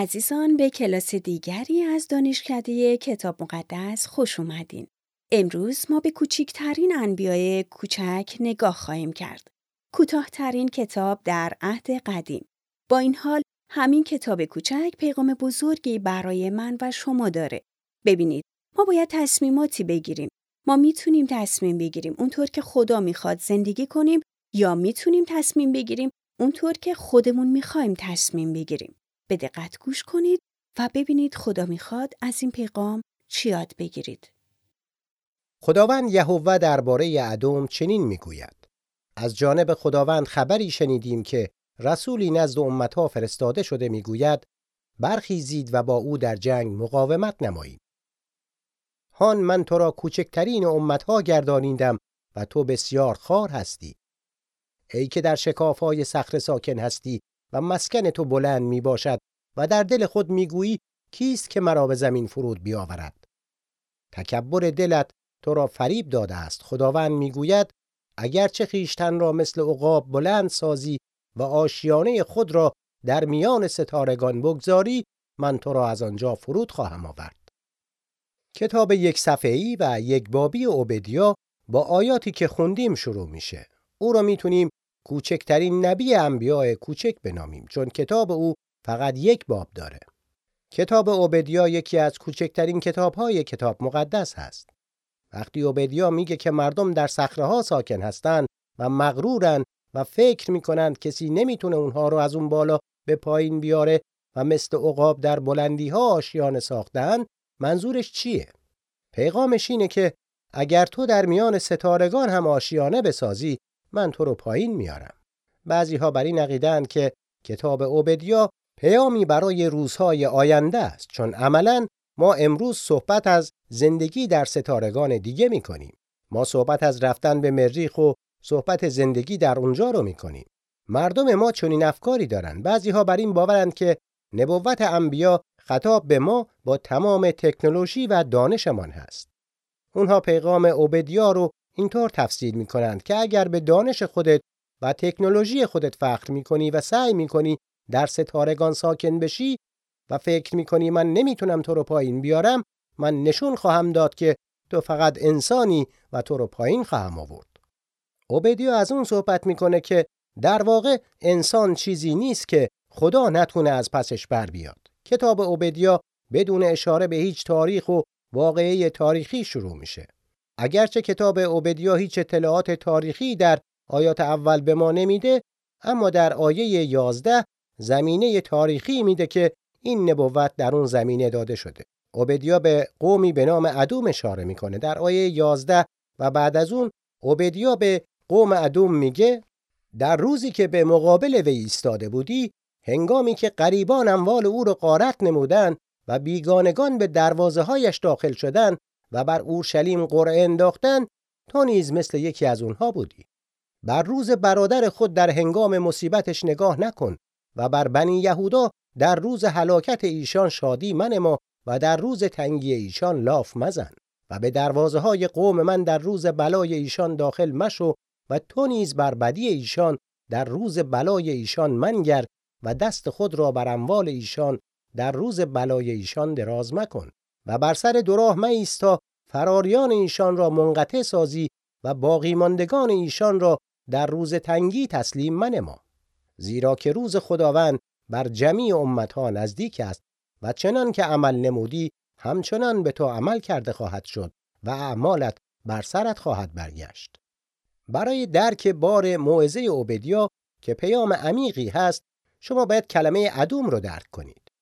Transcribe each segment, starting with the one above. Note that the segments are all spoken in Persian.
عزیزان به کلاس دیگری از دانشکده کتاب مقدس خوش اومدین. امروز ما به کوچکترین انبیای کوچک نگاه خواهیم کرد. کوتاهترین کتاب در عهد قدیم. با این حال همین کتاب کوچک پیغام بزرگی برای من و شما داره. ببینید ما باید تصمیماتی بگیریم. ما می‌تونیم تصمیم بگیریم اونطور که خدا می‌خواد زندگی کنیم یا می‌تونیم تصمیم بگیریم اونطور که خودمون می‌خوایم تصمیم بگیریم. به دقت گوش کنید و ببینید خدا می‌خواد از این پیغام چی یاد بگیرید. خداوند یهوه درباره ادم چنین می‌گوید. از جانب خداوند خبری شنیدیم که رسولی نزد امتها فرستاده شده می‌گوید برخیزید و با او در جنگ مقاومت نمایید. هان من تو را کوچکترین امتها گردانیدم و تو بسیار خار هستی. ای که در شکافهای صخره ساکن هستی و مسکن تو بلند می باشد و در دل خود می گویی کیست که مرا به زمین فرود بیاورد. تکبر دلت تو را فریب داده است. خداوند می‌گوید اگرچه خیشتن را مثل عقاب بلند سازی و آشیانه خود را در میان ستارگان بگذاری من تو را از آنجا فرود خواهم آورد. کتاب یک صفحه‌ای و یک بابی اوبدیا با آیاتی که خوندیم شروع میشه. او را می‌تونیم کوچکترین نبی انبیاء کوچک بنامیم چون کتاب او فقط یک باب داره کتاب اوبدیا یکی از کوچکترین کتاب‌های کتاب مقدس هست وقتی اوبدیا میگه که مردم در صخره ها ساکن هستند و مغرورن و فکر می‌کنند کسی نمی‌تونه اونها رو از اون بالا به پایین بیاره و مثل عقاب در بلندی ها آشیانه ساختن منظورش چیه؟ پیغامش اینه که اگر تو در میان ستارگان هم آشیانه بسازی من تو رو پایین میارم. بعضی ها بر این عقیدن که کتاب اوبدیا پیامی برای روزهای آینده است چون عملا ما امروز صحبت از زندگی در ستارگان دیگه می کنیم. ما صحبت از رفتن به مریخ و صحبت زندگی در اونجا رو می کنیم. مردم ما چنین افکاری دارن. بعضی ها بر این باورند که نبوت انبیا خطاب به ما با تمام تکنولوژی و دانشمان هست. اونها پیغام اوبدیا رو اینطور تفسیر می کنند که اگر به دانش خودت و تکنولوژی خودت فخر می کنی و سعی می کنی در ستارگان ساکن بشی و فکر می کنی من نمی‌تونم تو رو پایین بیارم من نشون خواهم داد که تو فقط انسانی و تو رو پایین خواهم آورد. اوبدیا از اون صحبت می‌کنه که در واقع انسان چیزی نیست که خدا نتونه از پسش بر بیاد. کتاب اوبدیا بدون اشاره به هیچ تاریخ و واقعه تاریخی شروع میشه. اگرچه کتاب اوبدیا هیچ اطلاعات تاریخی در آیات اول به ما نمیده اما در آیه 11 زمینه تاریخی میده که این نبوت در اون زمینه داده شده. اوبدیا به قومی به نام ادوم اشاره می‌کنه در آیه 11 و بعد از اون اوبدیا به قوم ادوم میگه در روزی که به مقابل وی ایستاده بودی هنگامی که قریبان اموال او را غارت نمودند و بیگانگان به دروازه هایش داخل شدند و بر اورشلیم قرعه انداختند تو نیز مثل یکی از اونها بودی. بر روز برادر خود در هنگام مصیبتش نگاه نکن و بر بنی یهودا در روز هلاکت ایشان شادی ما و در روز تنگی ایشان لاف مزن و به دروازه های قوم من در روز بلای ایشان داخل مشو و تو نیز بر بدی ایشان در روز بلای ایشان منگر و دست خود را بر اموال ایشان در روز بلای ایشان دراز مکن. و بر سر دراه ایستا فراریان ایشان را منقطع سازی و باقی ماندگان ایشان را در روز تنگی تسلیم منما زیرا که روز خداوند بر جمیع امتها نزدیک است و چنان که عمل نمودی همچنان به تو عمل کرده خواهد شد و اعمالت بر سرت خواهد برگشت. برای درک بار موعظه اوبدیا که پیام عمیقی هست شما باید کلمه ادوم رو درک کنید.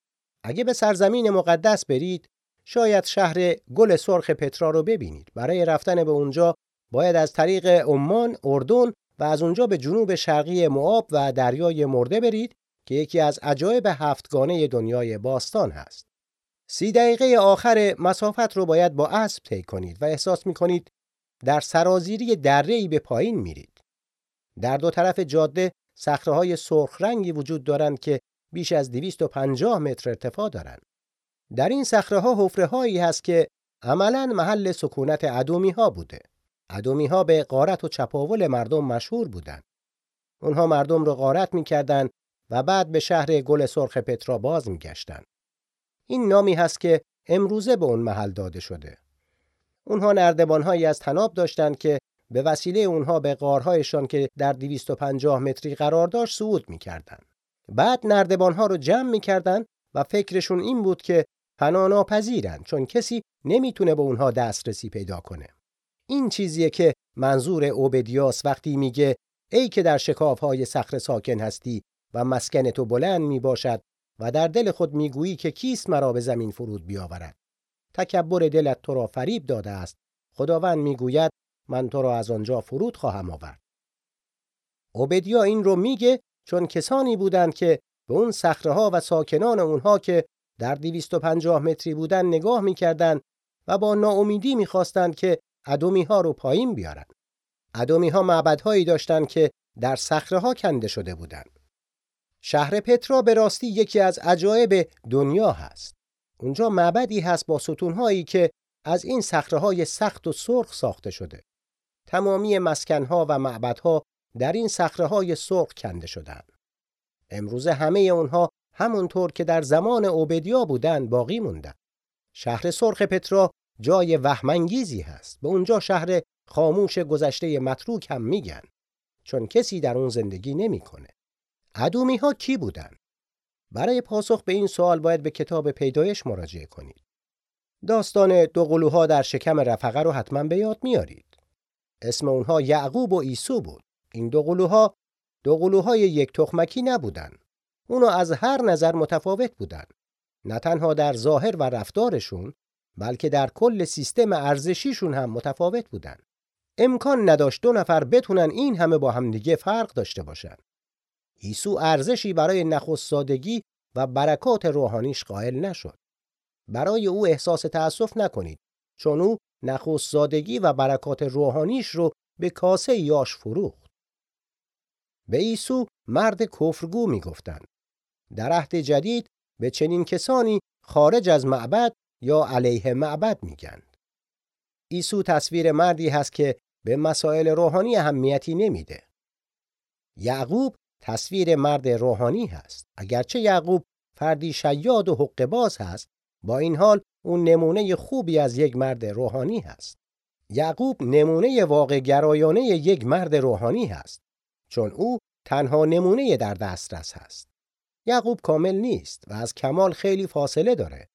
اگه به سرزمین مقدس برید شاید شهر گل سرخ پترا رو ببینید برای رفتن به اونجا باید از طریق عمان اردن و از اونجا به جنوب شرقی معاب و دریای مرده برید که یکی از عجایب هفتگانه دنیای باستان هست. سی دقیقه آخر مسافت رو باید با اسب طی کنید و احساس می کنید در سرازیری دره‌ای به پایین میرید. در دو طرف جاده صخره‌های سرخ رنگی وجود دارند که بیش از 250 متر ارتفاع دارند. در این صخره‌ها حفره‌هایی هست که عملاً محل سکونت ادومی ها بوده. ادومی ها به غارت و چپاول مردم مشهور بودند. اونها مردم رو غارت می‌کردند و بعد به شهر گل سرخ پترا باز میگشتند. این نامی هست که امروزه به اون محل داده شده. اونها نردبانهایی از تناب داشتند که به وسیله اونها به غارهایشان که در 250 متری قرار داشت صعود می‌کردند. بعد نردبانها رو جمع می‌کردند و فکرشون این بود که پناه چون کسی نمی‌تونه به اونها دسترسی پیدا کنه. این چیزیه که منظور اوبدیاس وقتی میگه ای که در شکافهای صخره ساکن هستی و مسکن تو بلند می‌باشد و در دل خود می‌گویی که کیست مرا به زمین فرود بیاورد. تکبر دلت تو را فریب داده است. خداوند می‌گوید من تو را از آنجا فرود خواهم آورد. اوبدیا این رو میگه چون کسانی بودند که به اون صخره ها و ساکنان اونها که در 250 متری بودن نگاه می‌کردند و با ناامیدی می‌خواستند که ادومی ها رو پایین بیارن. ادومی ها معبدهایی داشتند که در صخره ها کنده شده بودند. شهر پترا به راستی یکی از عجایب دنیا هست. اونجا معبدی هست با ستونهایی که از این صخره های سخت و سرخ ساخته شده. تمامی مسکنها و معبدها در این صخره های سرخ کنده شدند. امروز همه اونها همونطور که در زمان اوبدیا بودند باقی موندن. شهر سرخ پترا جای وهمانگیزی هست. به اونجا شهر خاموش گذشته متروک هم میگن چون کسی در اون زندگی نمی‌کنه. ادومی ها کی بودن؟ برای پاسخ به این سوال باید به کتاب پیدایش مراجعه کنید. داستان دو قلوها در شکم رفقه رو حتما به یاد میارید. اسم اونها یعقوب و عیسو بود. این دو قلوها دو قلوهای یک تخمکی نبودن. اونو از هر نظر متفاوت بودن. نه تنها در ظاهر و رفتارشون بلکه در کل سیستم ارزشیشون هم متفاوت بودن. امکان نداشت دو نفر بتونن این همه با همدیگه فرق داشته باشن. عیسو ارزشی برای نخست سادگی و برکات روحانیش قائل نشد. برای او احساس تأسف نکنید چون او نخست سادگی و برکات روحانیش رو به کاسه یاش فروخت. به عیسو مرد کفرگو می‌گفتند. در عهد جدید به چنین کسانی خارج از معبد یا علیه معبد میگند. عیسو تصویر مردی هست که به مسائل روحانی اهمیتی نمیده. یعقوب تصویر مرد روحانی هست. اگرچه یعقوب فردی شیاد و حق باز هست، با این حال اون نمونه خوبی از یک مرد روحانی هست. یعقوب نمونه واقع گرایانه یک مرد روحانی هست چون او تنها نمونه در دسترس هست. یعقوب کامل نیست و از کمال خیلی فاصله داره.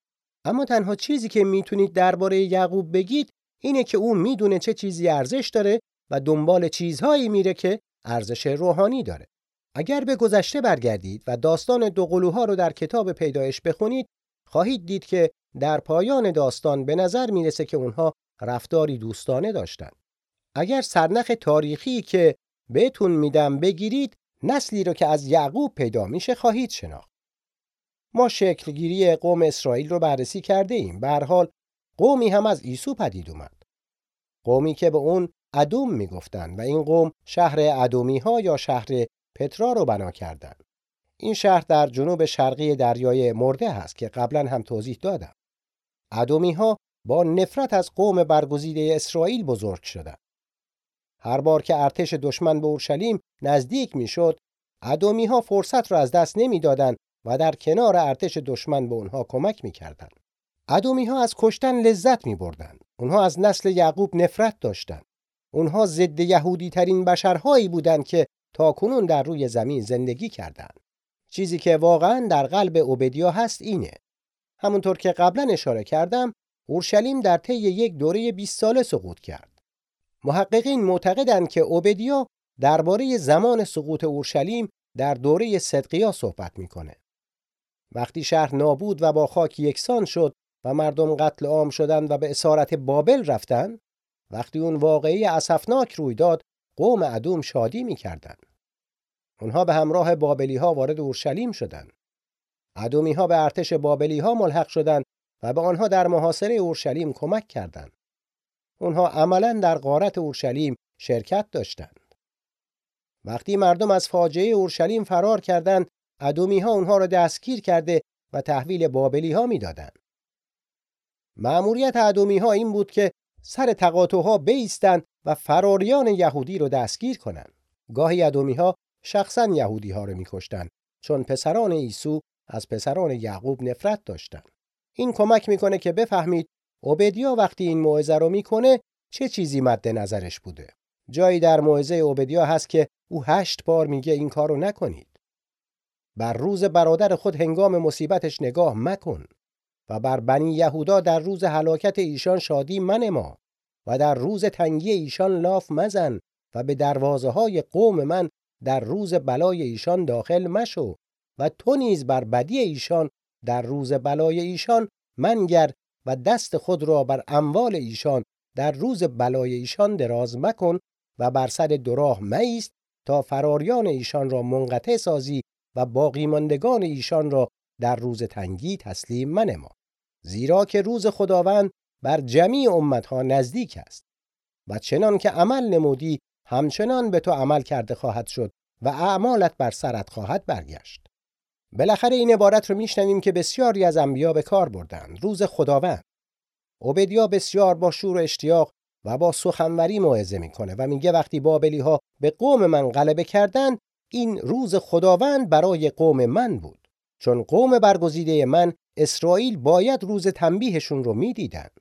اما تنها چیزی که می‌تونید درباره یعقوب بگید اینه که او می‌دونه چه چیزی ارزش داره و دنبال چیزهایی میره که ارزش روحانی داره. اگر به گذشته برگردید و داستان دو قلوها رو در کتاب پیدایش بخونید خواهید دید که در پایان داستان به نظر می‌رسه که اونها رفتاری دوستانه داشتند. اگر سرنخ تاریخی که بهتون میدم بگیرید نسلی رو که از یعقوب پیدا میشه خواهید شناخت. ما شکلگیری قوم اسرائیل رو بررسی کرده ایم. به حال قومی هم از عیسو پدید اومد. قومی که به اون ادوم می‌گفتند و این قوم شهر ادومی ها یا شهر پترا رو بنا کردند. این شهر در جنوب شرقی دریای مرده هست که قبلا هم توضیح دادم. ادومی ها با نفرت از قوم برگزیده اسرائیل بزرگ شدند. هر بار که ارتش دشمن به اورشلیم نزدیک می‌شد، ادومی ها فرصت را از دست نمی‌دادند و در کنار ارتش دشمن به اونها کمک می‌کردند. ادومی ها از کشتن لذت می بردن. اونها از نسل یعقوب نفرت داشتند. اونها ضد یهودی ترین بشرهایی بودند که تا کنون در روی زمین زندگی کردند. چیزی که واقعا در قلب اوبدیا هست اینه. همونطور که قبلا اشاره کردم، اورشلیم در طی یک دوره 20 ساله سقوط کرد. محققین معتقدند که اوبدیا درباره زمان سقوط اورشلیم در دوره صدقیا صحبت می‌کنه. وقتی شهر نابود و با خاک یکسان شد و مردم قتل عام شدند و به اسارت بابل رفتند، وقتی اون واقعی اسفناک روی داد، قوم ادوم شادی می‌کردند. اونها به همراه بابلی ها وارد اورشلیم شدند. ادومی ها به ارتش بابلی ها ملحق شدند و به آنها در محاصره اورشلیم کمک کردند. اونها عملا در غارت اورشلیم شرکت داشتند. وقتی مردم از فاجعه اورشلیم فرار کردند، ادومی ها اونها را دستگیر کرده و تحویل بابلی ها می‌دادند. مأموریت ادومی ها این بود که سر تقاطعها بیستند و فراریان یهودی رو دستگیر کنند. گاهی ادومی ها شخصا یهودی ها رو میکشتند چون پسران عیسی از پسران یعقوب نفرت داشتند. این کمک می‌کنه که بفهمید اوبدیا وقتی این موعظه رو می‌کنه چه چیزی مد نظرش بوده. جایی در موعظه اوبدیا هست که او هشت بار میگه این کارو نکنید. بر روز برادر خود هنگام مصیبتش نگاه مکن و بر بنی یهودا در روز هلاکت ایشان شادی منما و در روز تنگی ایشان لاف مزن و به دروازه های قوم من در روز بلای ایشان داخل مشو و تو نیز بر بدی ایشان در روز بلای ایشان منگر و دست خود را بر اموال ایشان در روز بلای ایشان دراز مکن و بر سر دراه مایست تا فراریان ایشان را منقطع سازی و باقی ماندگان ایشان را در روز تنگی تسلیم منما. زیرا که روز خداوند بر جمیع امتها نزدیک است. و چنان که عمل نمودی همچنان به تو عمل کرده خواهد شد و اعمالت بر سرت خواهد برگشت. بالاخره این عبارت رو میشنویم که بسیاری از انبیا به کار بردند. روز خداوند. عبدیا بسیار با شور و اشتیاق و با سخنوری موعظه می‌کنه و میگه وقتی بابلی ها به قوم من غلبه کردند این روز خداوند برای قوم من بود. چون قوم برگزیده من اسرائیل باید روز تنبیهشون رو می‌دیدند.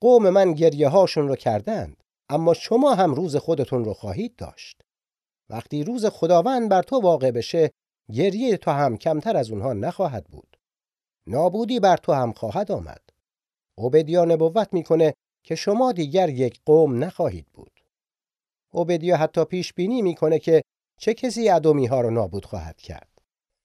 قوم من گریه هاشون رو کردند اما شما هم روز خودتون رو خواهید داشت. وقتی روز خداوند بر تو واقع بشه گریه تو هم کمتر از اونها نخواهد بود. نابودی بر تو هم خواهد آمد. عبدیا نبوت می‌کنه که شما دیگر یک قوم نخواهید بود. عبدیا حتی پیش بینی می‌کنه که چه کسی ادمی ها رو نابود خواهد کرد.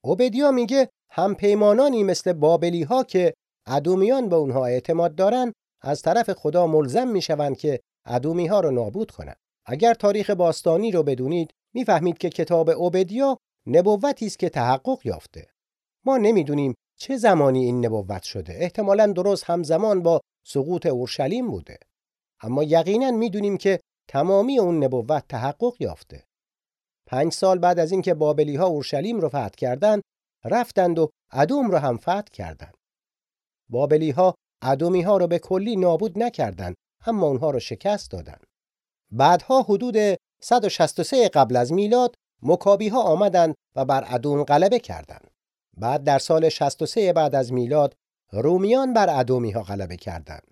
عبدیا میگه هم پیمانانی مثل بابلی ها که ادومیان به اونها اعتماد دارن از طرف خدا ملزم می‌شوند که ادومی ها رو نابود کنند. اگر تاریخ باستانی رو بدونید می‌فهمید که کتاب عبدیا نبوتی است که تحقق یافته. ما نمی‌دونیم چه زمانی این نبوت شده. احتمالا درست همزمان با سقوط اورشلیم بوده. اما یقینا می‌دونیم که تمامی اون نبوت تحقق یافته. پنج سال بعد از اینکه بابلی ها اورشلیم رو فتح کردند رفتند و ادوم رو هم فتح کردند. بابلی ها ادومی ها رو به کلی نابود نکردند اما اونها رو شکست دادند بعدها حدود 163 قبل از میلاد مکابی ها آمدند و بر ادوم غلبه کردند. بعد در سال 63 بعد از میلاد رومیان بر ادومی ها غلبه کردند.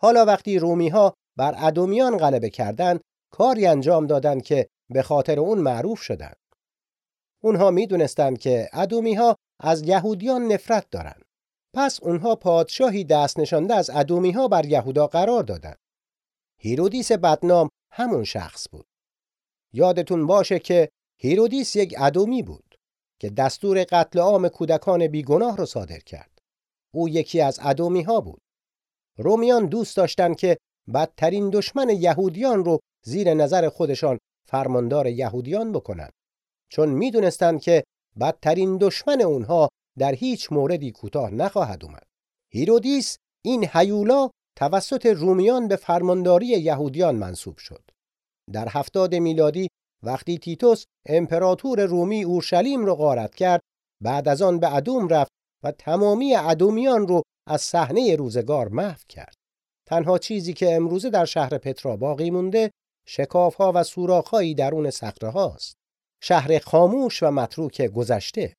حالا وقتی رومی ها بر ادومیان غلبه کردند کاری انجام دادند که به خاطر اون معروف شدند. اونها می‌دونستند که ادومی ها از یهودیان نفرت دارند. پس اونها پادشاهی دست نشانده از ادومی ها بر یهودا قرار دادند. هیرودیس بدنام همون شخص بود. یادتون باشه که هیرودیس یک ادومی بود که دستور قتل عام کودکان بیگناه را صادر کرد. او یکی از ادومی ها بود. رومیان دوست داشتند که بدترین دشمن یهودیان رو زیر نظر خودشان فرماندار یهودیان بکنند چون می‌دونستند که بدترین دشمن اونها در هیچ موردی کوتاه نخواهد اومد. هیرودیس این هیولا توسط رومیان به فرمانداری یهودیان منصوب شد. در هفتاد میلادی وقتی تیتوس امپراتور رومی اورشلیم را غارت کرد بعد از آن به ادوم رفت و تمامی ادومیان رو از صحنه روزگار محو کرد. تنها چیزی که امروزه در شهر پترا باقی مونده شکافها و سوراخهایی درون صخره هاست شهر خاموش و متروک گذشته.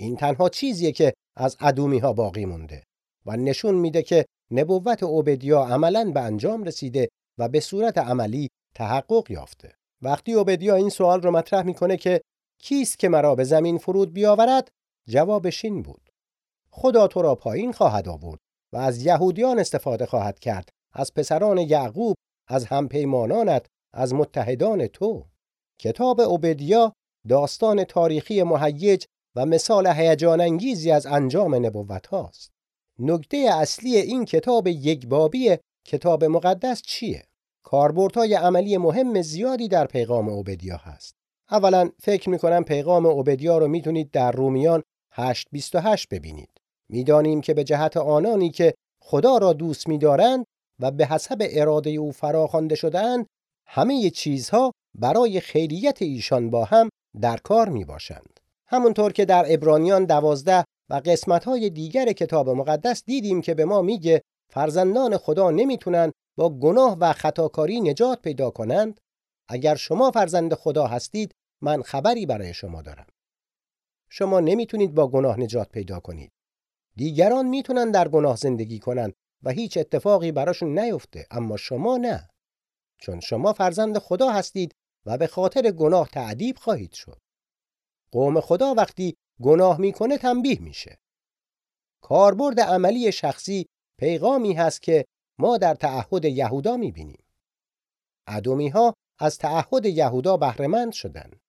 این تنها چیزیه که از ادومی ها باقی مونده و نشون میده که نبوت اوبدیا عملا به انجام رسیده و به صورت عملی تحقق یافته. وقتی اوبدیا این سوال رو مطرح می‌کنه که کیست که مرا به زمین فرود بیاورد جوابش این بود. خدا تو را پایین خواهد آورد و از یهودیان استفاده خواهد کرد از پسران یعقوب از همپیمانانت از متحدان تو. کتاب اوبدیا داستان تاریخی مهیج و مثال هیجان انگیزی از انجام نبوت هاست. نکته اصلی این کتاب یک بابی کتاب مقدس چیه؟ کاربردهای عملی مهم زیادی در پیغام اوبدیا هست. اولا فکر می‌کنم پیغام اوبدیا رو می‌تونید در رومیان 8:28 ببینید. می‌دانیم که به جهت آنانی که خدا را دوست می‌دارند و به حسب اراده او فراخوانده شدهاند همه چیزها برای خیریت ایشان با هم در کار می باشند. همونطور که در ابرانیان دوازده و قسمتهای دیگر کتاب مقدس دیدیم که به ما میگه فرزندان خدا نمی‌تونن با گناه و خطاکاری نجات پیدا کنند اگر شما فرزند خدا هستید من خبری برای شما دارم شما نمی‌تونید با گناه نجات پیدا کنید. دیگران می‌تونن در گناه زندگی کنن و هیچ اتفاقی براشون نیفته اما شما نه. چون شما فرزند خدا هستید و به خاطر گناه تعدیب خواهید شد. قوم خدا وقتی گناه می‌کنه تنبیه میشه. کاربرد عملی شخصی پیغامی هست که ما در تعهد یهودا می‌بینیم. ادومی ها از تعهد یهودا بهرهمند شدند.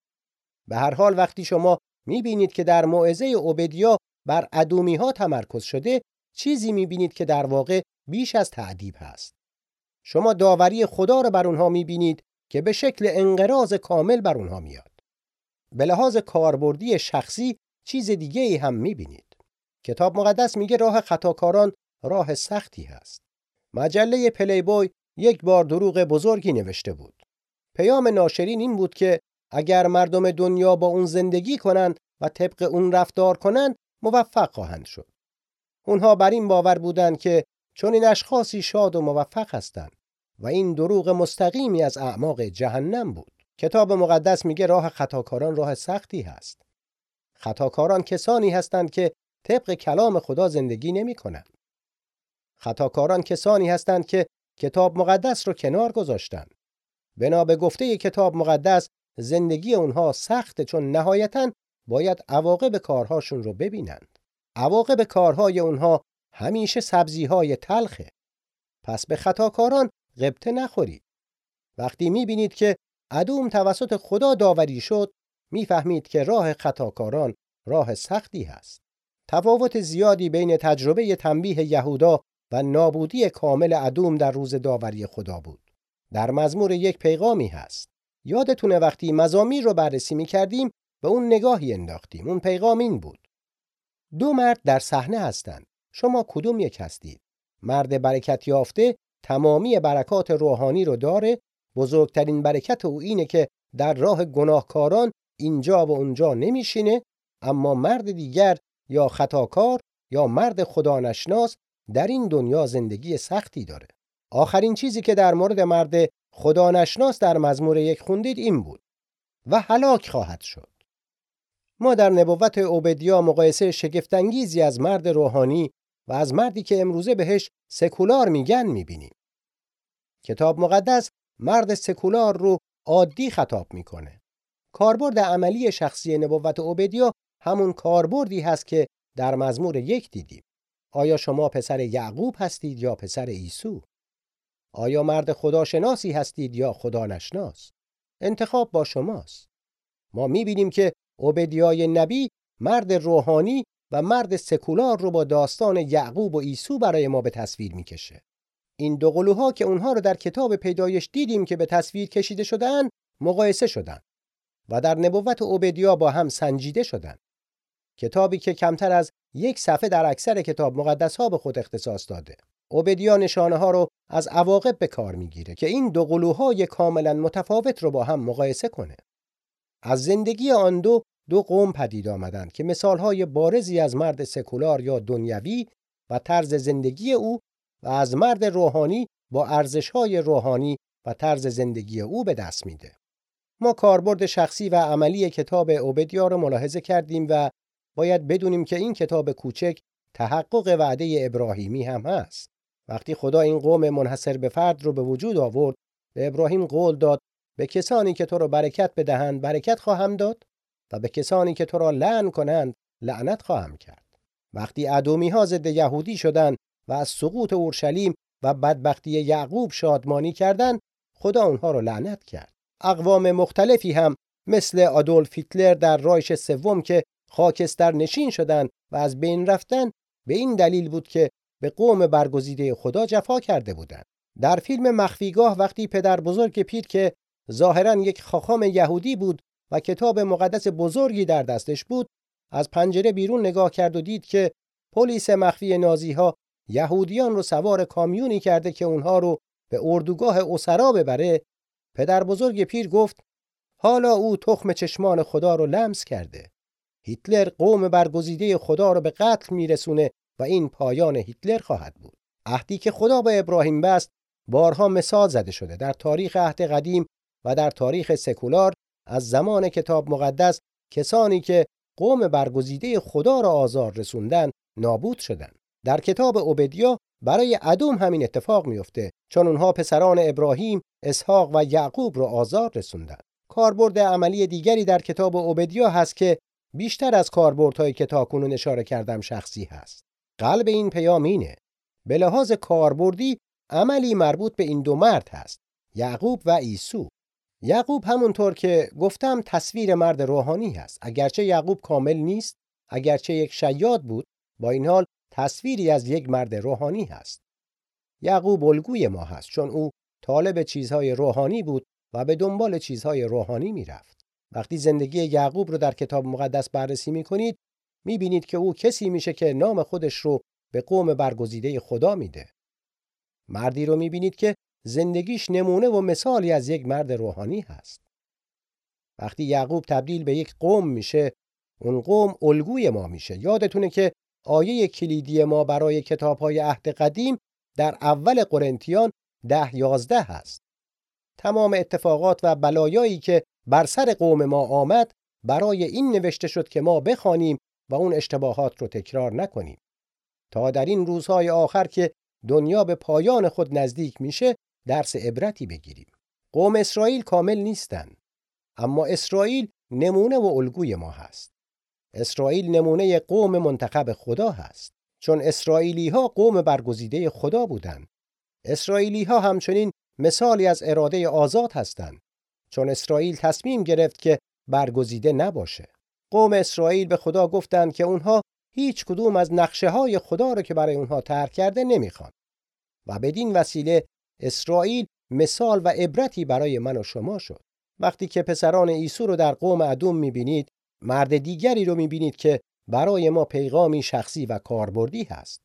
به هر حال وقتی شما می‌بینید که در موعظه اوبدیا بر ادومی ها تمرکز شده چیزی می‌بینید که در واقع بیش از تعدیب هست. شما داوری خدا رو بر اونها می‌بینید که به شکل انقراض کامل بر اونها میاد. به لحاظ کاربردی شخصی چیز دیگه ای هم می‌بینید. کتاب مقدس میگه راه خطاکاران راه سختی هست. مجله پلی بوی یک بار دروغ بزرگی نوشته بود. پیام ناشرین این بود که اگر مردم دنیا با اون زندگی کنند و طبق اون رفتار کنند موفق خواهند شد. اونها بر این باور بودند که چون این اشخاصی شاد و موفق هستند و این دروغ مستقیمی از اعماق جهنم بود. کتاب مقدس میگه راه خطاکاران راه سختی هست. خطاکاران کسانی هستند که طبق کلام خدا زندگی نمی کنند. خطاکاران کسانی هستند که کتاب مقدس رو کنار گذاشتند. بنا به گفته کتاب مقدس زندگی اونها سخته چون نهایتا باید عواقب کارهاشون رو ببینند. عواقب کارهای اونها همیشه سبزیهای تلخه. پس به خطاکاران غبطه نخورید. وقتی می‌بینید که عدوم توسط خدا داوری شد می‌فهمید که راه خطاکاران راه سختی هست. تفاوت زیادی بین تجربه تنبیه یهودا و نابودی کامل عدوم در روز داوری خدا بود. در مزمور یک پیغامی هست. یادتونه وقتی مزامیر رو بررسی می کردیم به اون نگاهی انداختیم. اون پیغام این بود. دو مرد در صحنه هستند. شما کدوم یک هستید؟ مرد برکت یافته تمامی برکات روحانی رو داره. بزرگترین برکت او اینه که در راه گناهکاران اینجا و اونجا نمیشینه اما مرد دیگر یا خطاکار یا مرد خدا نشناس در این دنیا زندگی سختی داره. آخرین چیزی که در مورد مرد خدا نشناس در مزمور یک خوندید این بود و هلاک خواهد شد. ما در نبوت اوبدیا مقایسه شگفتانگیزی از مرد روحانی و از مردی که امروزه بهش سکولار میگن می‌بینیم. کتاب مقدس مرد سکولار رو عادی خطاب می‌کنه. کاربرد عملی شخصی نبوت اوبدیا همون کاربردی هست که در مزمور یک دیدیم. آیا شما پسر یعقوب هستید یا پسر عیسی؟ آیا مرد خداشناسی هستید یا خدا نشناس؟ انتخاب با شماست. ما می‌بینیم که عبدیای نبی مرد روحانی و مرد سکولار رو با داستان یعقوب و عیسی برای ما به تصویر می‌کشه. این دو قلوها که اونها رو در کتاب پیدایش دیدیم که به تصویر کشیده شدن مقایسه شدن و در نبوت عبدیا با هم سنجیده شدن. کتابی که کمتر از یک صفحه در اکثر کتاب مقدس ها به خود اختصاص داده. اوبدیا نشانه ها رو از عواقب به کار می‌گیره که این دو قلوهای کاملا متفاوت رو با هم مقایسه کنه. از زندگی آن دو دو قوم پدید آمدند که مثالهای بارزی از مرد سکولار یا دنیوی و طرز زندگی او و از مرد روحانی با ارزشهای روحانی و طرز زندگی او به دست میده. ما کاربرد شخصی و عملی کتاب اوبدیا رو ملاحظه کردیم و باید بدونیم که این کتاب کوچک تحقق وعده ابراهیمی هم هست. وقتی خدا این قوم منحصر به فرد رو به وجود آورد، به ابراهیم قول داد به کسانی که تو را برکت بدهند برکت خواهم داد و به کسانی که تو را لعن کنند لعنت خواهم کرد. وقتی ادومی ها ضد یهودی شدند و از سقوط اورشلیم و بدبختی یعقوب شادمانی کردند، خدا اونها را لعنت کرد. اقوام مختلفی هم مثل آدولف هیتلر در رایش سوم که خاکستر نشین شدند و از بین رفتن به این دلیل بود که به قوم برگزیده خدا جفا کرده بودند. در فیلم مخفیگاه وقتی پدر بزرگ پیر که ظاهرا یک خاخام یهودی بود و کتاب مقدس بزرگی در دستش بود از پنجره بیرون نگاه کرد و دید که پلیس مخفی نازی ها یهودیان رو سوار کامیونی کرده که اونها رو به اردوگاه اسرا ببره پدر بزرگ پیر گفت حالا او تخم چشمان خدا رو لمس کرده هیتلر قوم برگزیده خدا رو به قتل میرسونه و این پایان هیتلر خواهد بود. عهدی که خدا به ابراهیم بست بارها مثال زده شده در تاریخ عهد قدیم و در تاریخ سکولار از زمان کتاب مقدس کسانی که قوم برگزیده خدا را آزار رسوندن نابود شدن در کتاب عبدیا برای ادوم همین اتفاق میفته چون اونها پسران ابراهیم، اسحاق و یعقوب را آزار رسوندن کاربرد عملی دیگری در کتاب عبدیا هست که بیشتر از کاربردهایی که تاکنون اشاره کردم شخصی هست. قلب این پیام اینه. به لحاظ کاربردی عملی مربوط به این دو مرد هست یعقوب و عیسو یعقوب همونطور که گفتم تصویر مرد روحانی هست. اگرچه یعقوب کامل نیست اگرچه یک شیاد بود با این حال تصویری از یک مرد روحانی هست. یعقوب الگوی ما هست چون او طالب چیزهای روحانی بود و به دنبال چیزهای روحانی می‌رفت. وقتی زندگی یعقوب رو در کتاب مقدس بررسی می‌کنید می‌بینید که او کسی میشه که نام خودش رو به قوم برگزیده خدا میده. مردی رو می‌بینید که زندگیش نمونه و مثالی از یک مرد روحانی هست. وقتی یعقوب تبدیل به یک قوم میشه اون قوم الگوی ما میشه. یادتونه که آیه کلیدی ما برای کتابهای عهد قدیم در اول قرنتیان ده یازده هست. تمام اتفاقات و بلایایی که بر سر قوم ما آمد برای این نوشته شد که ما بخوانیم و اون اشتباهات رو تکرار نکنیم. تا در این روزهای آخر که دنیا به پایان خود نزدیک میشه درس عبرتی بگیریم. قوم اسرائیل کامل نیستن اما اسرائیل نمونه و الگوی ما هست. اسرائیل نمونه قوم منتخب خدا هست چون اسرائیلی ها قوم برگزیده خدا بودند اسرائیلی ها همچنین مثالی از اراده آزاد هستند چون اسرائیل تصمیم گرفت که برگزیده نباشه. قوم اسرائیل به خدا گفتند که اونها هیچ کدوم از نقشه های خدا رو که برای اونها طرح کرده نمی‌خوان. و بدین وسیله اسرائیل مثال و عبرتی برای من و شما شد. وقتی که پسران عیسی رو در قوم ادوم می‌بینید مرد دیگری رو می‌بینید که برای ما پیغامی شخصی و کاربردی هست.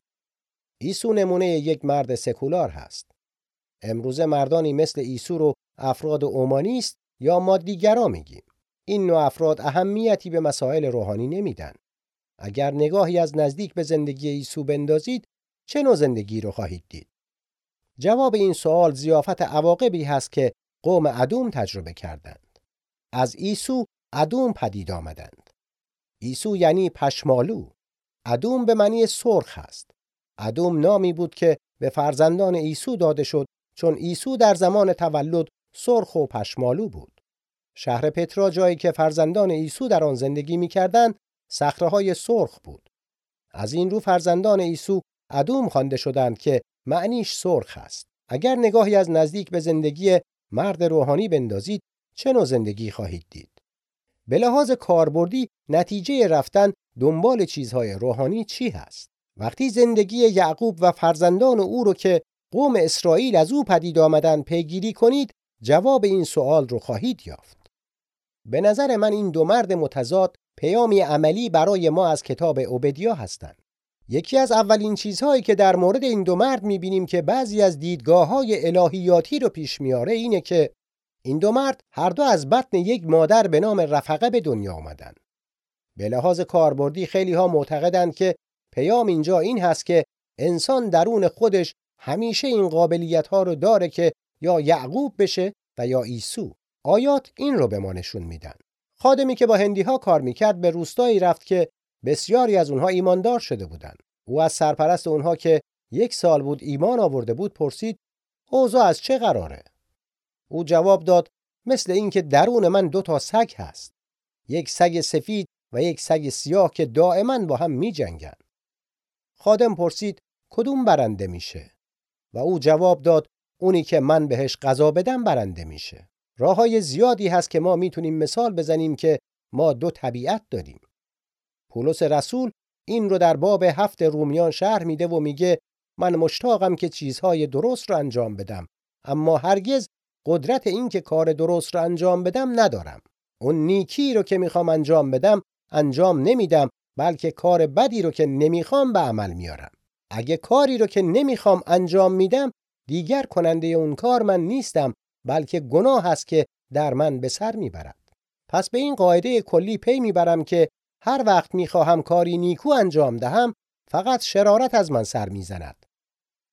عیسی نمونه یک مرد سکولار هست. امروزه مردانی مثل عیسی رو افراد اومانیست یا مادیگرا میگیم. این نوع افراد اهمیتی به مسائل روحانی نمیدن. اگر نگاهی از نزدیک به زندگی عیسی بندازید چه نوع زندگی رو خواهید دید؟ جواب این سوال زیافت عواقبی هست که قوم ادوم تجربه کردند. از عیسی ادوم پدید آمدند. عیسی یعنی پشمالو. ادوم به معنی سرخ است. ادوم نامی بود که به فرزندان عیسی داده شد چون عیسی در زمان تولد سرخ و پشمالو بود. شهر پترا جایی که فرزندان عیسی در آن زندگی می‌کردند صخره‌های سرخ بود. از این رو فرزندان عیسی ادوم خوانده شدند که معنیش سرخ است. اگر نگاهی از نزدیک به زندگی مرد روحانی بندازید چه نوع زندگی خواهید دید؟ به لحاظ کاربردی نتیجه رفتن دنبال چیزهای روحانی چی هست؟ وقتی زندگی یعقوب و فرزندان او رو که قوم اسرائیل از او پدید آمدن پیگیری کنید جواب این سوال رو خواهید یافت به نظر من این دو مرد متضاد پیامی عملی برای ما از کتاب عبدیا هستند یکی از اولین چیزهایی که در مورد این دو مرد می‌بینیم که بعضی از دیدگاه های الهیاتی رو پیش میاره اینه که این دو مرد هر دو از بطن یک مادر به نام رفقه به دنیا آمدن. به لحاظ کاربردی خیلی ها معتقدند که پیام اینجا این هست که انسان درون خودش همیشه این قابلیت ها رو داره که یا یعقوب بشه و یا عیسی. آیات این رو به ما نشون میدن. خادمی که با هندی ها کار می‌کرد به روستایی رفت که بسیاری از اونها ایماندار شده بودند. او از سرپرست اونها که یک سال بود ایمان آورده بود پرسید اوضاع از چه قراره؟ او جواب داد مثل اینکه درون من دو تا سگ هست. یک سگ سفید و یک سگ سیاه که دائما با هم می جنگن. خادم پرسید کدوم برنده میشه؟ و او جواب داد اونی که من بهش غذا بدم برنده میشه. راه های زیادی هست که ما می‌تونیم مثال بزنیم که ما دو طبیعت داریم. پولس رسول این رو در باب هفت رومیان شهر میده و میگه من مشتاقم که چیزهای درست رو انجام بدم اما هرگز قدرت این که کار درست رو انجام بدم ندارم اون نیکی رو که می‌خوام انجام بدم انجام نمیدم بلکه کار بدی رو که نمی‌خوام به عمل میارم اگه کاری رو که نمی‌خوام انجام میدم دیگر کننده اون کار من نیستم بلکه گناه هست که در من به سر می‌برد پس به این قاعده کلی پی می‌برم که هر وقت می‌خواهم کاری نیکو انجام دهم فقط شرارت از من سر می‌زند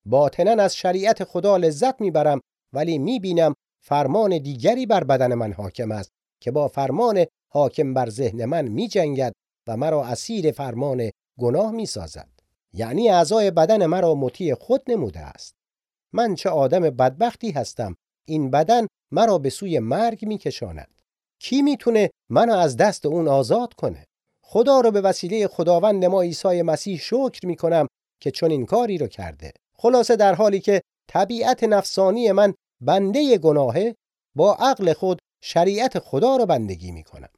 باطنا از شریعت خدا لذت می‌برم ولی می‌بینم فرمان دیگری بر بدن من حاکم است که با فرمان حاکم بر ذهن من میجنگد و مرا اسیر فرمان گناه می سازد. یعنی اعضای بدن مرا مطیع خود نموده است. من چه آدم بدبختی هستم. این بدن مرا به سوی مرگ می کشاند. کی می‌تونه منو از دست اون آزاد کنه؟ خدا رو به وسیله خداوند ما عیسی مسیح شکر می کنم که چون این کاری رو کرده. خلاصه در حالی که طبیعت نفسانی من بنده گناهه با عقل خود شریعت خدا رو بندگی می کنم.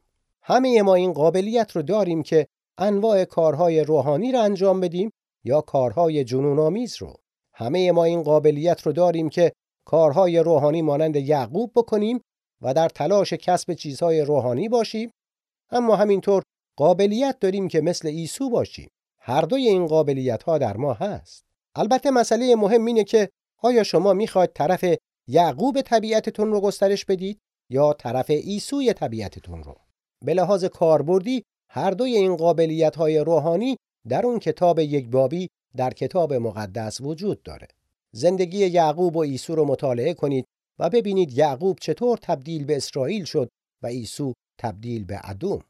همه ما این قابلیت رو داریم که انواع کارهای روحانی رو انجام بدیم یا کارهای جنونآمیز رو. همه ما این قابلیت رو داریم که کارهای روحانی مانند یعقوب بکنیم و در تلاش کسب چیزهای روحانی باشیم. اما همینطور قابلیت داریم که مثل عیسی باشیم. هر دوی این قابلیت ها در ما هست. البته مسئله مهم اینه که آیا شما می‌خواید طرف یعقوب طبیعتتون رو گسترش بدید یا طرف عیسی طبیعتتون رو؟ به لحاظ کاربردی هر دوی این قابلیت های روحانی در اون کتاب یک بابی در کتاب مقدس وجود داره. زندگی یعقوب و عیسی رو مطالعه کنید و ببینید یعقوب چطور تبدیل به اسرائیل شد و عیسی تبدیل به ادوم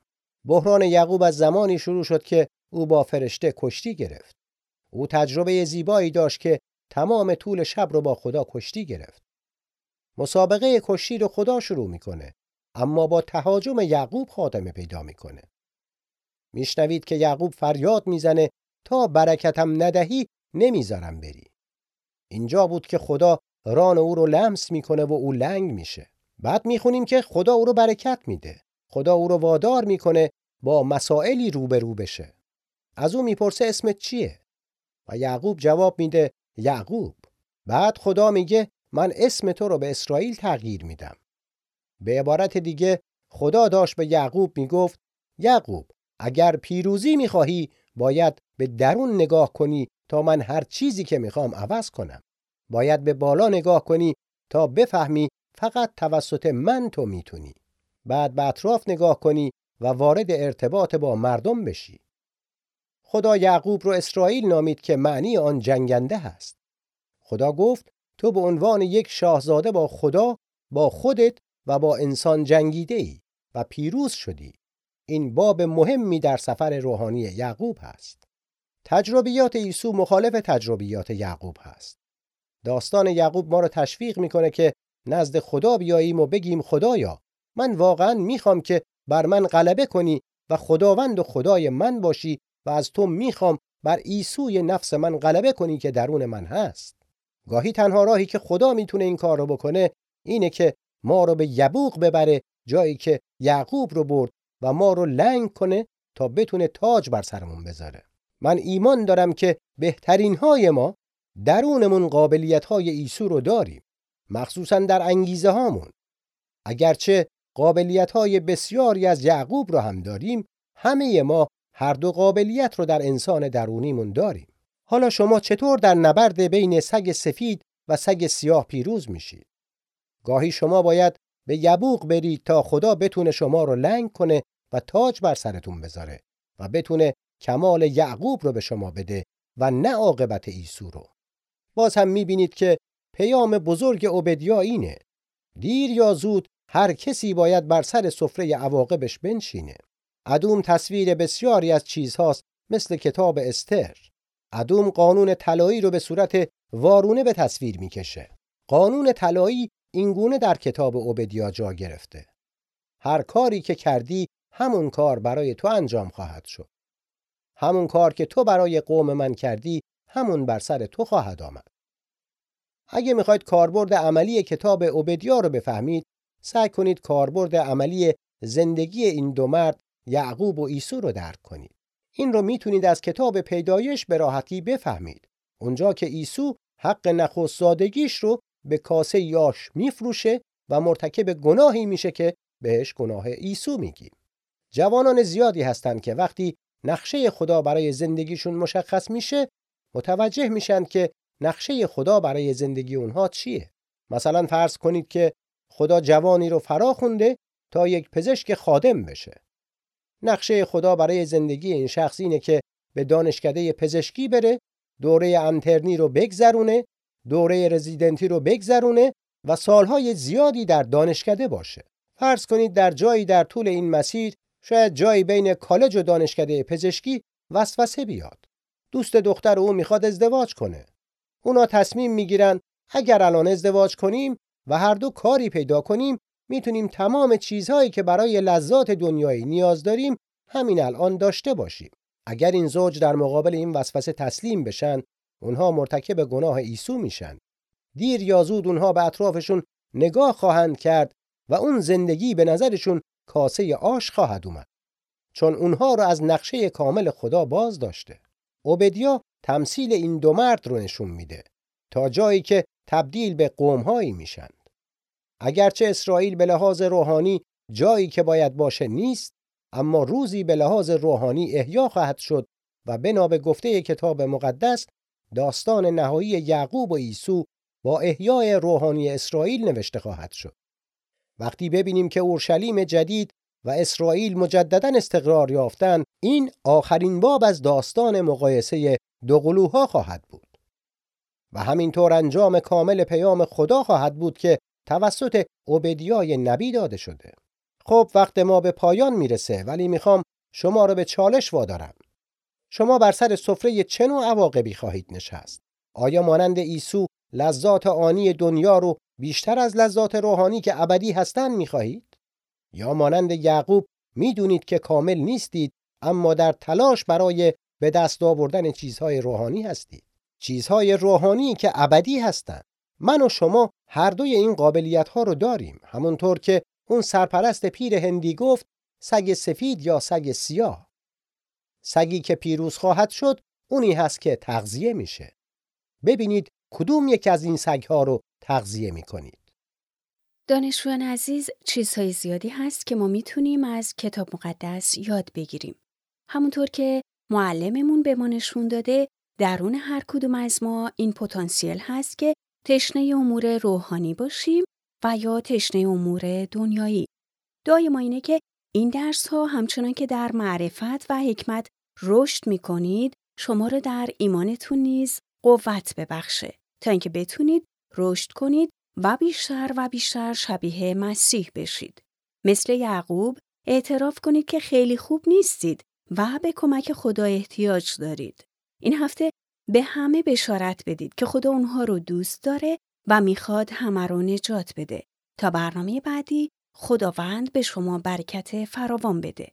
بحران یعقوب از زمانی شروع شد که او با فرشته کشتی گرفت. او تجربه زیبایی داشت که تمام طول شب رو با خدا کشتی گرفت. مسابقه کشتی رو خدا شروع می‌کنه اما با تهاجم یعقوب خاتمه پیدا می‌کنه. میشنوید که یعقوب فریاد می‌زنه تا برکتم ندهی نمی‌ذارم بری. اینجا بود که خدا ران او رو لمس می‌کنه و او لنگ میشه. بعد می‌خونیم که خدا او رو برکت میده. خدا او رو وادار می‌کنه با مسائلی روبرو بشه. از او می‌پرسه اسمت چیه؟ و یعقوب جواب میده یعقوب. بعد خدا میگه من اسم تو رو به اسرائیل تغییر میدم. به عبارت دیگه خدا داشت به یعقوب می‌گفت یعقوب اگر پیروزی می‌خواهی باید به درون نگاه کنی تا من هر چیزی که می‌خوام عوض کنم. باید به بالا نگاه کنی تا بفهمی فقط توسط من تو می‌تونی. بعد به اطراف نگاه کنی و وارد ارتباط با مردم بشی. خدا یعقوب رو اسرائیل نامید که معنی آن جنگنده هست. خدا گفت تو به عنوان یک شاهزاده با خدا با خودت و با انسان جنگیده ای و پیروز شدی. این باب مهمی در سفر روحانی یعقوب هست. تجربیات عیسی مخالف تجربیات یعقوب هست. داستان یعقوب ما رو تشویق می‌کنه که نزد خدا بیاییم و بگیم خدایا من واقعا می‌خوام که بر من غلبه کنی و خداوند و خدای من باشی و از تو می‌خوام بر عیسی نفس من غلبه کنی که درون من هست. گاهی تنها راهی که خدا می‌تونه این کار رو بکنه اینه که ما رو به یبوق ببره جایی که یعقوب رو برد و ما رو لنگ کنه تا بتونه تاج بر سرمون بذاره. من ایمان دارم که بهترین های ما درونمون قابلیت های ایسو رو داریم مخصوصا در انگیزه هامون. اگرچه قابلیت های بسیاری از یعقوب رو هم داریم همه ما هر دو قابلیت رو در انسان درونیمون داریم. حالا شما چطور در نبرد بین سگ سفید و سگ سیاه پیروز میشید گاهی شما باید به یبوق برید تا خدا بتونه شما رو لنگ کنه و تاج بر سرتون بذاره و بتونه کمال یعقوب رو به شما بده و نه عاقبت ایسو رو. باز هم می‌بینید که پیام بزرگ عبدیا اینه دیر یا زود هر کسی باید بر سر سفره عواقبش بنشینه. ادوم تصویر بسیاری از چیزهاست مثل کتاب استر. ادوم قانون طلایی رو به صورت وارونه به تصویر می‌کشه. قانون طلایی اینگونه در کتاب عبدیا جا گرفته. هر کاری که کردی همون کار برای تو انجام خواهد شد. همون کار که تو برای قوم من کردی همون بر سر تو خواهد آمد. اگه می‌خواید کاربرد عملی کتاب عبدیا رو بفهمید سعی کنید کاربرد عملی زندگی این دو مرد یعقوب و عیسی رو درک کنید. این رو می‌تونید از کتاب پیدایش به راحتی بفهمید. اونجا که عیسی حق نخست رو به کاسه یاش میفروشه و مرتکب گناهی میشه که بهش گناه عیسی میگیم. جوانان زیادی هستند که وقتی نقشه خدا برای زندگیشون مشخص میشه متوجه میشن که نقشه خدا برای زندگی اونها چیه. مثلا فرض کنید که خدا جوانی رو فرا خونده تا یک پزشک خادم بشه. نقشه خدا برای زندگی این شخص اینه که به دانشکده پزشکی بره دوره انترنی رو بگذرونه دوره رزیدنتی رو بگذرونه و سالهای زیادی در دانشکده باشه. فرض کنید در جایی در طول این مسیر شاید جایی بین کالج و دانشکده پزشکی وسوسه بیاد. دوست دختر او می‌خواد ازدواج کنه. اونا تصمیم می‌گیرن اگر الان ازدواج کنیم و هر دو کاری پیدا کنیم می‌تونیم تمام چیزهایی که برای لذات دنیایی نیاز داریم همین الان داشته باشیم. اگر این زوج در مقابل این وسوسه تسلیم بشن، اونها مرتکب گناه عیسی میشن. دیر یا زود اونها به اطرافشون نگاه خواهند کرد و اون زندگی به نظرشون کاسه آش خواهد اومد. چون اونها رو از نقشه کامل خدا باز داشته. اوبدیا تمثیل این دو مرد رو نشون میده تا جایی که تبدیل به قومهایی میشند. اگرچه اسرائیل به لحاظ روحانی جایی که باید باشه نیست اما روزی به لحاظ روحانی احیا خواهد شد و بنا به گفته کتاب مقدس داستان نهایی یعقوب و عیسی با احیای روحانی اسرائیل نوشته خواهد شد. وقتی ببینیم که اورشلیم جدید و اسرائیل مجددا استقرار یافتن این آخرین باب از داستان مقایسه دو قلوها خواهد بود. و همینطور انجام کامل پیام خدا خواهد بود که توسط عبدیای نبی داده شده. خب وقت ما به پایان می‌رسه ولی می‌خوام شما رو به چالش وادارم. شما بر سر سفره چه نوع عواقبی خواهید نشست؟ آیا مانند عیسی لذات آنی دنیا رو بیشتر از لذات روحانی که ابدی هستند می‌خواهید؟ یا مانند یعقوب می‌دونید که کامل نیستید اما در تلاش برای به دست آوردن چیزهای روحانی هستید. چیزهای روحانی که ابدی هستند. من و شما هر دوی این قابلیت ها رو داریم. همونطور که اون سرپرست پیر هندی گفت سگ سفید یا سگ سیاه. سگی که پیروز خواهد شد اونی هست که تغذیه میشه. ببینید کدوم یک از این سگ ها رو تغذیه می‌کنید دانشجویان عزیز چیزهای زیادی هست که ما می‌تونیم از کتاب مقدس یاد بگیریم. همونطور که معلممون به ما نشون داده درون هر کدوم از ما این پتانسیل هست که تشنه امور روحانی باشیم و یا تشنه امور دنیایی. دعای ما اینه که این درس ها همچنان که در معرفت و حکمت رشد می‌کنید شما رو در ایمانتون نیز قوت ببخشه تا اینکه بتونید رشد کنید و بیشتر و بیشتر شبیه مسیح بشید. مثل یعقوب اعتراف کنید که خیلی خوب نیستید و به کمک خدا احتیاج دارید. این هفته به همه بشارت بدید که خدا اونها رو دوست داره و می‌خواد همه رو نجات بده تا برنامه بعدی خداوند به شما برکت فراوان بده.